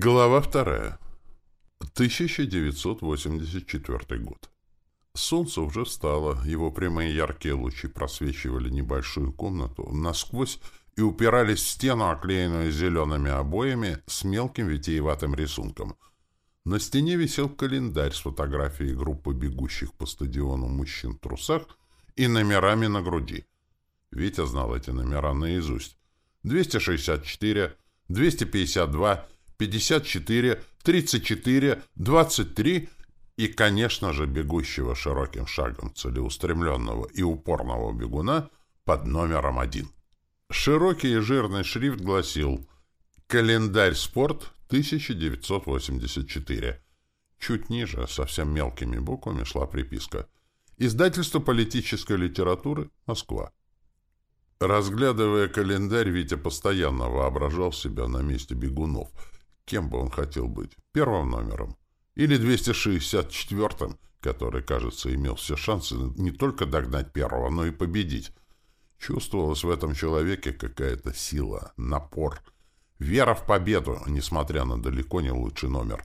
Глава вторая. 1984 год. Солнце уже встало, его прямые яркие лучи просвечивали небольшую комнату насквозь и упирались в стену, оклеенную зелеными обоями с мелким витиеватым рисунком. На стене висел календарь с фотографией группы бегущих по стадиону мужчин в трусах и номерами на груди. Витя знал эти номера наизусть. 264, 252, 54, 34, 23 и, конечно же, бегущего широким шагом целеустремленного и упорного бегуна под номером один. Широкий и жирный шрифт гласил «Календарь спорт 1984». Чуть ниже, совсем мелкими буквами, шла приписка «Издательство политической литературы. Москва». Разглядывая календарь, Витя постоянно воображал себя на месте бегунов. Кем бы он хотел быть? Первым номером? Или 264-м, который, кажется, имел все шансы не только догнать первого, но и победить? Чувствовалась в этом человеке какая-то сила, напор, вера в победу, несмотря на далеко не лучший номер.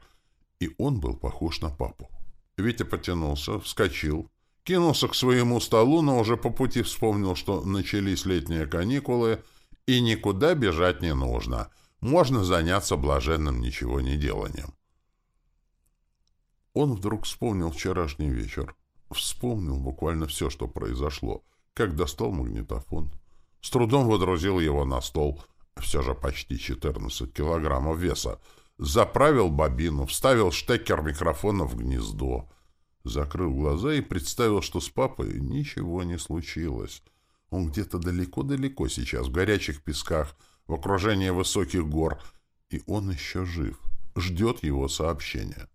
И он был похож на папу. Витя потянулся, вскочил, кинулся к своему столу, но уже по пути вспомнил, что начались летние каникулы, и никуда бежать не нужно. Можно заняться блаженным ничего не деланием. Он вдруг вспомнил вчерашний вечер. Вспомнил буквально все, что произошло. Как достал магнитофон. С трудом водрузил его на стол. Все же почти 14 килограммов веса. Заправил бобину, вставил штекер микрофона в гнездо закрыл глаза и представил, что с папой ничего не случилось. Он где-то далеко-далеко сейчас, в горячих песках, в окружении высоких гор, и он еще жив, ждет его сообщения.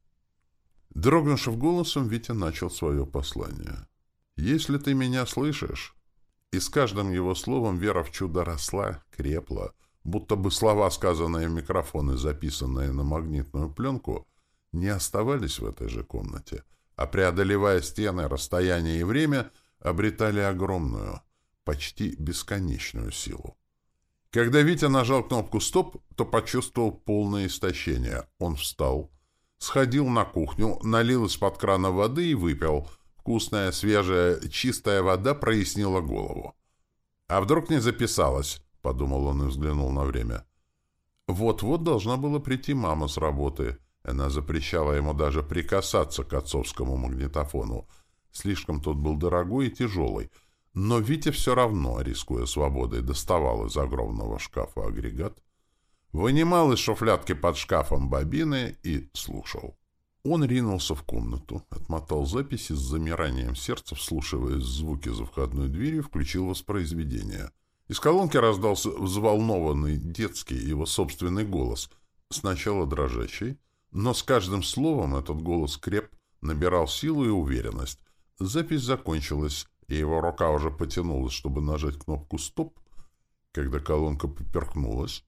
Дрогнувшим голосом Витя начал свое послание. «Если ты меня слышишь...» И с каждым его словом вера в чудо росла, крепла, будто бы слова, сказанные в микрофон и записанные на магнитную пленку, не оставались в этой же комнате — а преодолевая стены, расстояние и время, обретали огромную, почти бесконечную силу. Когда Витя нажал кнопку «Стоп», то почувствовал полное истощение. Он встал, сходил на кухню, налил из-под крана воды и выпил. Вкусная, свежая, чистая вода прояснила голову. «А вдруг не записалась?» — подумал он и взглянул на время. Вот-вот должна была прийти мама с работы — она запрещала ему даже прикасаться к отцовскому магнитофону. Слишком тот был дорогой и тяжелый. Но Витя все равно, рискуя свободой, доставал из огромного шкафа агрегат, вынимал из шуфлядки под шкафом бобины и слушал. Он ринулся в комнату, отмотал записи с замиранием сердца, вслушиваясь в звуки за входной дверью, включил воспроизведение. Из колонки раздался взволнованный детский его собственный голос, сначала дрожащий, но с каждым словом этот голос креп, набирал силу и уверенность. Запись закончилась, и его рука уже потянулась, чтобы нажать кнопку «Стоп», когда колонка поперхнулась.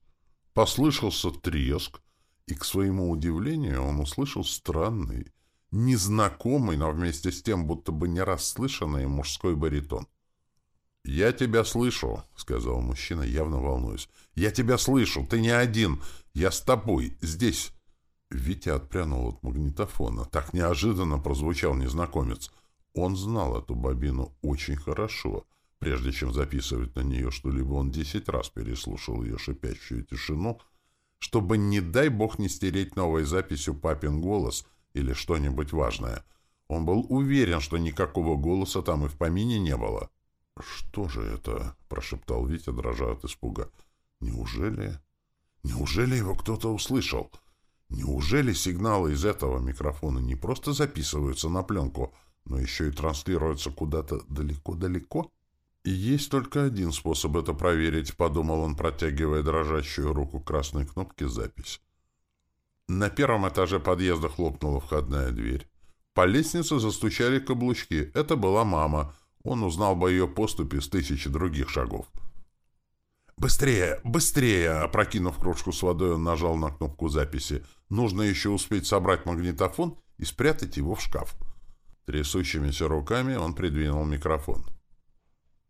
Послышался треск, и, к своему удивлению, он услышал странный, незнакомый, но вместе с тем будто бы не расслышанный мужской баритон. «Я тебя слышу», — сказал мужчина, явно волнуясь. «Я тебя слышу, ты не один. Я с тобой, здесь». Витя отпрянул от магнитофона. Так неожиданно прозвучал незнакомец. Он знал эту бобину очень хорошо. Прежде чем записывать на нее что-либо, он десять раз переслушал ее шипящую тишину, чтобы, не дай бог, не стереть новой записью папин голос или что-нибудь важное. Он был уверен, что никакого голоса там и в помине не было. «Что же это?» — прошептал Витя, дрожа от испуга. «Неужели... Неужели его кто-то услышал?» Неужели сигналы из этого микрофона не просто записываются на пленку, но еще и транслируются куда-то далеко-далеко? И есть только один способ это проверить, подумал он, протягивая дрожащую руку красной кнопки «Запись». На первом этаже подъезда хлопнула входная дверь. По лестнице застучали каблучки. Это была мама. Он узнал бы ее поступи с тысячи других шагов. «Быстрее! Быстрее!» Опрокинув кружку с водой, он нажал на кнопку записи. «Нужно еще успеть собрать магнитофон и спрятать его в шкаф». Трясущимися руками он придвинул микрофон.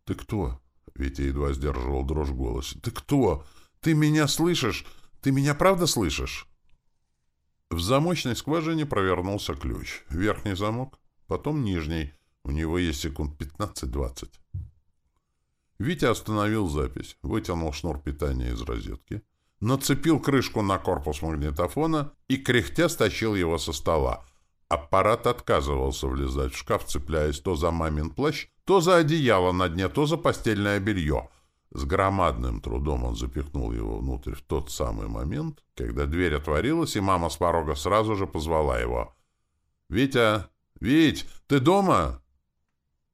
«Ты кто?» Витя едва сдерживал дрожь в голосе. «Ты кто? Ты меня слышишь? Ты меня правда слышишь?» В замочной скважине провернулся ключ. Верхний замок, потом нижний. У него есть секунд 15-20. Витя остановил запись, вытянул шнур питания из розетки, нацепил крышку на корпус магнитофона и, кряхтя, стащил его со стола. Аппарат отказывался влезать в шкаф, цепляясь то за мамин плащ, то за одеяло на дне, то за постельное белье. С громадным трудом он запихнул его внутрь в тот самый момент, когда дверь отворилась, и мама с порога сразу же позвала его. «Витя! Вить! Ты дома?»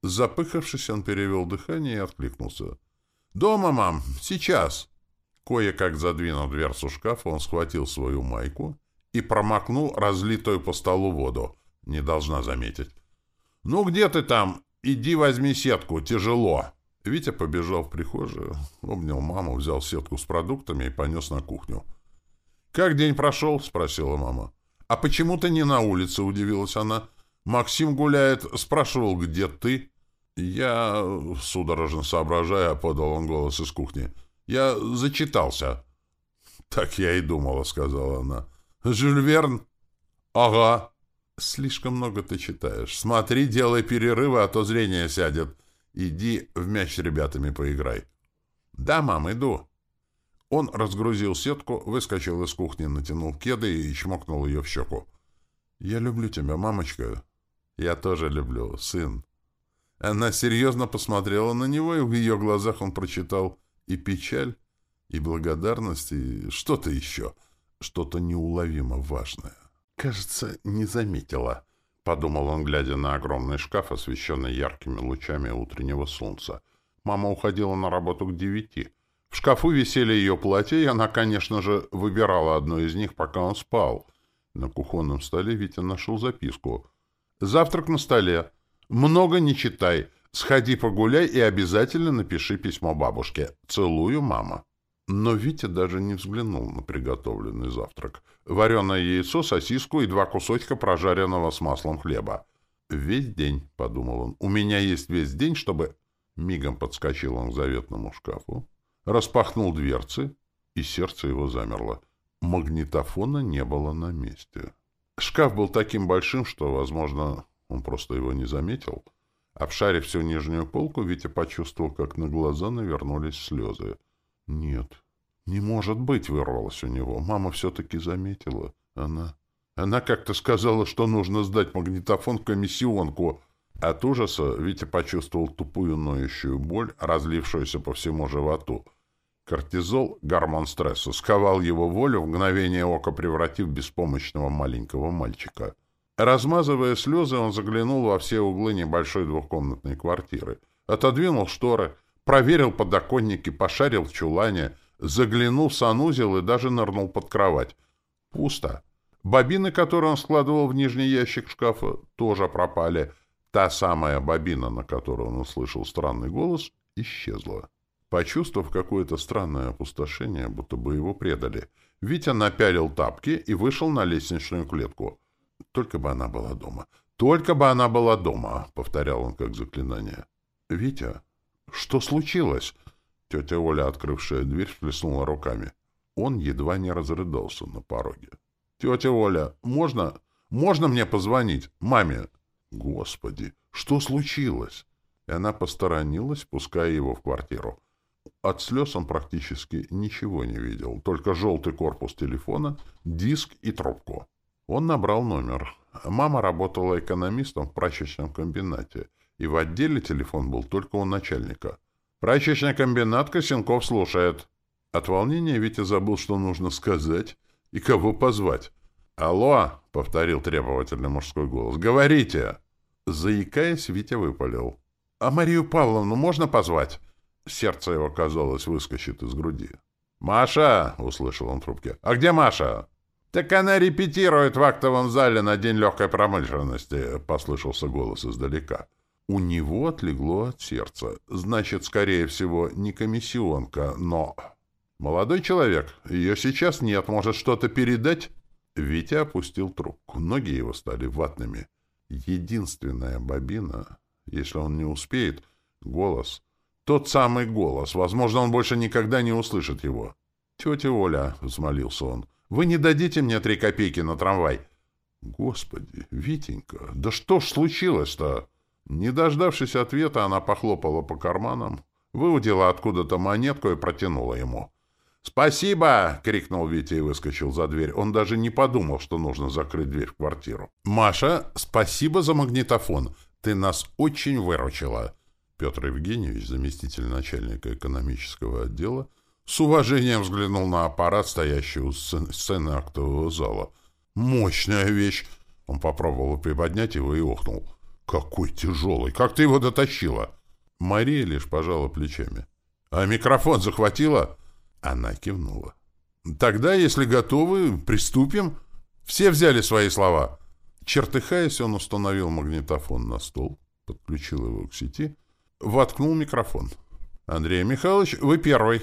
Запыхавшись, он перевел дыхание и откликнулся. «Дома, мам! Сейчас!» Кое-как задвинув дверцу шкафа, он схватил свою майку и промокнул разлитую по столу воду. Не должна заметить. «Ну где ты там? Иди возьми сетку, тяжело!» Витя побежал в прихожую, обнял маму, взял сетку с продуктами и понес на кухню. «Как день прошел?» — спросила мама. «А почему ты не на улице?» — удивилась она. «Максим гуляет, спрашивал, где ты?» «Я...» — судорожно соображая, подал он голос из кухни. Я зачитался. — Так я и думала, — сказала она. — Жюль Верн? — Ага. — Слишком много ты читаешь. Смотри, делай перерывы, а то зрение сядет. Иди в мяч с ребятами поиграй. — Да, мам, иду. Он разгрузил сетку, выскочил из кухни, натянул кеды и чмокнул ее в щеку. — Я люблю тебя, мамочка. — Я тоже люблю, сын. Она серьезно посмотрела на него, и в ее глазах он прочитал — и печаль, и благодарность, и что-то еще, что-то неуловимо важное. «Кажется, не заметила», — подумал он, глядя на огромный шкаф, освещенный яркими лучами утреннего солнца. Мама уходила на работу к девяти. В шкафу висели ее платья, и она, конечно же, выбирала одно из них, пока он спал. На кухонном столе Витя нашел записку. «Завтрак на столе. Много не читай. Сходи погуляй и обязательно напиши письмо бабушке. Целую, мама. Но Витя даже не взглянул на приготовленный завтрак. Вареное яйцо, сосиску и два кусочка прожаренного с маслом хлеба. «Весь день», — подумал он, — «у меня есть весь день, чтобы...» Мигом подскочил он к заветному шкафу, распахнул дверцы, и сердце его замерло. Магнитофона не было на месте. Шкаф был таким большим, что, возможно, он просто его не заметил — Обшарив всю нижнюю полку, Витя почувствовал, как на глаза навернулись слезы. «Нет, не может быть!» — вырвалось у него. Мама все-таки заметила. Она... Она как-то сказала, что нужно сдать магнитофон в комиссионку. От ужаса Витя почувствовал тупую ноющую боль, разлившуюся по всему животу. Кортизол, гормон стресса, сковал его волю, в мгновение ока превратив беспомощного маленького мальчика — Размазывая слезы, он заглянул во все углы небольшой двухкомнатной квартиры. Отодвинул шторы, проверил подоконники, пошарил в чулане, заглянул в санузел и даже нырнул под кровать. Пусто. Бобины, которые он складывал в нижний ящик шкафа, тоже пропали. Та самая бобина, на которую он услышал странный голос, исчезла. Почувствовав какое-то странное опустошение, будто бы его предали, Витя напялил тапки и вышел на лестничную клетку — только бы она была дома. Только бы она была дома, — повторял он как заклинание. — Витя, что случилось? Тетя Оля, открывшая дверь, всплеснула руками. Он едва не разрыдался на пороге. — Тетя Оля, можно... Можно мне позвонить? Маме? Господи, что случилось? И она посторонилась, пуская его в квартиру. От слез он практически ничего не видел, только желтый корпус телефона, диск и трубку. Он набрал номер. Мама работала экономистом в прачечном комбинате, и в отделе телефон был только у начальника. «Прачечный комбинат Косенков слушает». От волнения Витя забыл, что нужно сказать и кого позвать. «Алло!» — повторил требовательный мужской голос. «Говорите!» Заикаясь, Витя выпалил. «А Марию Павловну можно позвать?» Сердце его, казалось, выскочит из груди. «Маша!» — услышал он в трубке. «А где Маша?» «Так она репетирует в актовом зале на День легкой промышленности», — послышался голос издалека. У него отлегло от сердца. Значит, скорее всего, не комиссионка, но... «Молодой человек, ее сейчас нет. Может, что-то передать?» Витя опустил трубку. Ноги его стали ватными. Единственная бобина, если он не успеет, голос. Тот самый голос. Возможно, он больше никогда не услышит его. «Тетя Оля», — взмолился он, — Вы не дадите мне три копейки на трамвай?» «Господи, Витенька, да что ж случилось-то?» Не дождавшись ответа, она похлопала по карманам, выудила откуда-то монетку и протянула ему. «Спасибо!» — крикнул Витя и выскочил за дверь. Он даже не подумал, что нужно закрыть дверь в квартиру. «Маша, спасибо за магнитофон. Ты нас очень выручила!» Петр Евгеньевич, заместитель начальника экономического отдела, с уважением взглянул на аппарат, стоящий у сцены актового зала. «Мощная вещь!» Он попробовал приподнять его и охнул. «Какой тяжелый! Как ты его дотащила?» Мария лишь пожала плечами. «А микрофон захватила?» Она кивнула. «Тогда, если готовы, приступим. Все взяли свои слова». Чертыхаясь, он установил магнитофон на стол, подключил его к сети, воткнул микрофон. «Андрей Михайлович, вы первый».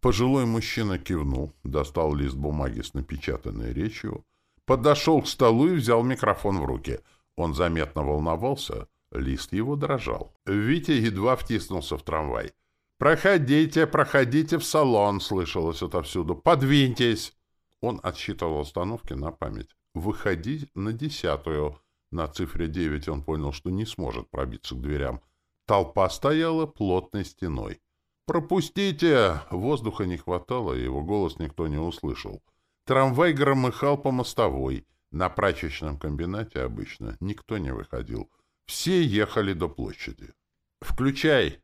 Пожилой мужчина кивнул, достал лист бумаги с напечатанной речью, подошел к столу и взял микрофон в руки. Он заметно волновался, лист его дрожал. Витя едва втиснулся в трамвай. «Проходите, проходите в салон», — слышалось отовсюду. «Подвиньтесь!» Он отсчитывал остановки на память. «Выходи на десятую». На цифре девять он понял, что не сможет пробиться к дверям. Толпа стояла плотной стеной. «Пропустите!» Воздуха не хватало, и его голос никто не услышал. Трамвай громыхал по мостовой. На прачечном комбинате обычно никто не выходил. Все ехали до площади. «Включай!»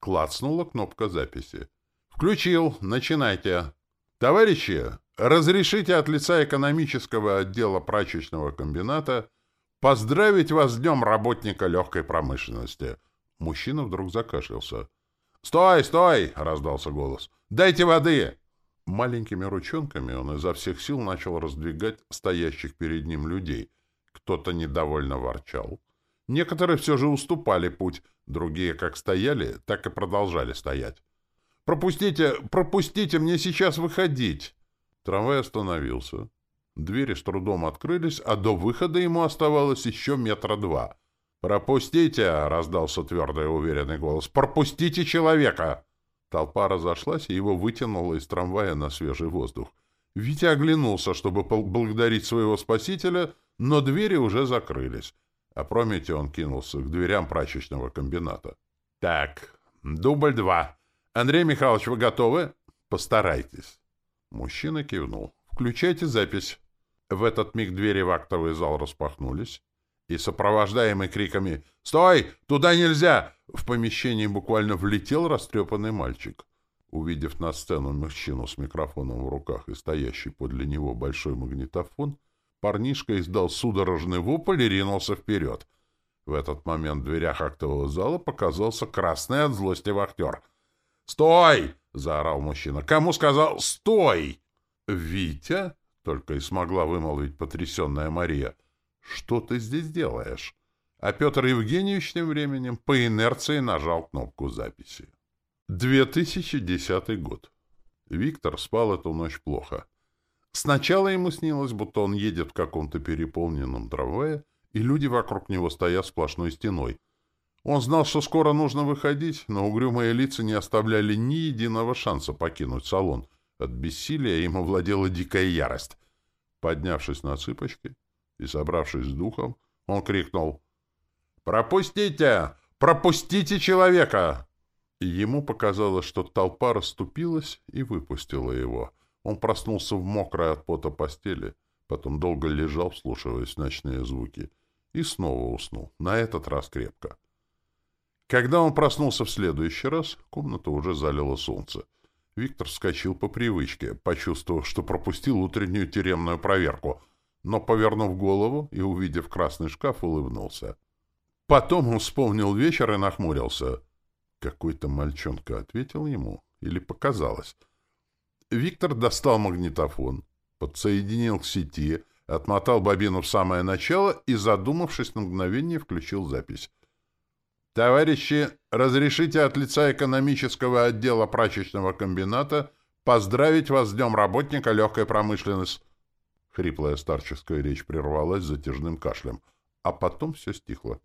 Клацнула кнопка записи. «Включил. Начинайте. Товарищи, разрешите от лица экономического отдела прачечного комбината поздравить вас с Днем работника легкой промышленности». Мужчина вдруг закашлялся. «Стой, стой!» — раздался голос. «Дайте воды!» Маленькими ручонками он изо всех сил начал раздвигать стоящих перед ним людей. Кто-то недовольно ворчал. Некоторые все же уступали путь, другие как стояли, так и продолжали стоять. «Пропустите! Пропустите! Мне сейчас выходить!» Трамвай остановился. Двери с трудом открылись, а до выхода ему оставалось еще метра два. «Пропустите!» — раздался твердый и уверенный голос. «Пропустите человека!» Толпа разошлась, и его вытянуло из трамвая на свежий воздух. Витя оглянулся, чтобы поблагодарить своего спасителя, но двери уже закрылись. А Прометью он кинулся к дверям прачечного комбината. «Так, дубль два. Андрей Михайлович, вы готовы? Постарайтесь». Мужчина кивнул. «Включайте запись». В этот миг двери в актовый зал распахнулись, и, сопровождаемый криками «Стой! Туда нельзя!» В помещении буквально влетел растрепанный мальчик. Увидев на сцену мужчину с микрофоном в руках и стоящий подле него большой магнитофон, Парнишка издал судорожный вопль и ринулся вперед. В этот момент в дверях актового зала показался красный от злости вахтер. «Стой!» — заорал мужчина. «Кому сказал «стой»?» «Витя?» — только и смогла вымолвить потрясенная Мария. «Что ты здесь делаешь?» А Петр Евгеньевич тем временем по инерции нажал кнопку записи. 2010 год. Виктор спал эту ночь плохо. Сначала ему снилось, будто он едет в каком-то переполненном трамвае, и люди вокруг него стоят сплошной стеной. Он знал, что скоро нужно выходить, но угрюмые лица не оставляли ни единого шанса покинуть салон. От бессилия им овладела дикая ярость. Поднявшись на цыпочки и собравшись с духом, он крикнул «Пропустите! Пропустите человека!» Ему показалось, что толпа расступилась и выпустила его — он проснулся в мокрой от пота постели, потом долго лежал, вслушиваясь ночные звуки, и снова уснул, на этот раз крепко. Когда он проснулся в следующий раз, комнату уже залило солнце. Виктор вскочил по привычке, почувствовав, что пропустил утреннюю тюремную проверку, но, повернув голову и увидев красный шкаф, улыбнулся. Потом он вспомнил вечер и нахмурился. Какой-то мальчонка ответил ему, или показалось — Виктор достал магнитофон, подсоединил к сети, отмотал бобину в самое начало и, задумавшись на мгновение, включил запись. «Товарищи, разрешите от лица экономического отдела прачечного комбината поздравить вас с Днем работника легкой промышленности». Хриплая старческая речь прервалась затяжным кашлем, а потом все стихло.